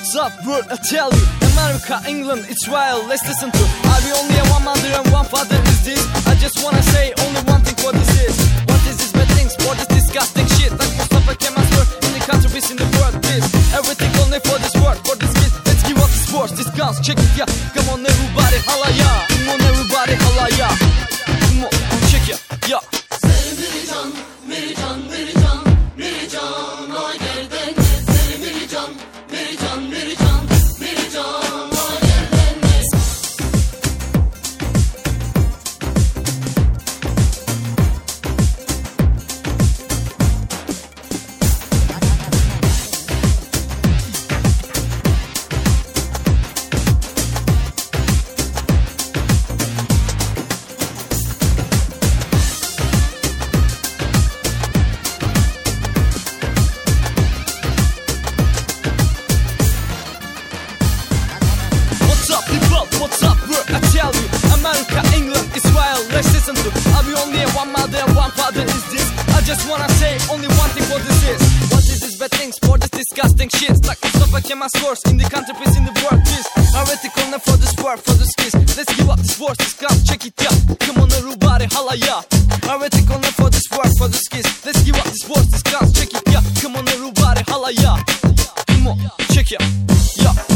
What's up, world? I tell you, America, England, Israel, let's listen to. Are we only a one mother and one father? Is this? I just wanna say only one thing for this is. What is this bad things for this disgusting shit? Like Kemal's word in the country, in the world, this. Everything only for this world, for this kid. Let's give up the sports, this guns, check it, yeah. What's up, world? I tell you, America, England, Israel, let's listen to. Are we only one mother one father? Is this? I just wanna say only one thing what this is. What is this bad things for this disgusting shit? Like Mustafa Kemal's words in the country, peace in the world, peace. Heretical now for this word, for this kiss. Let's give up this word, this gun, check it out. Come on, everybody, holla, yeah. Heretical now for this word, for this kiss. Let's give up this word, this gun, check it out. Come on, everybody, holla, ya. Come on, check it out.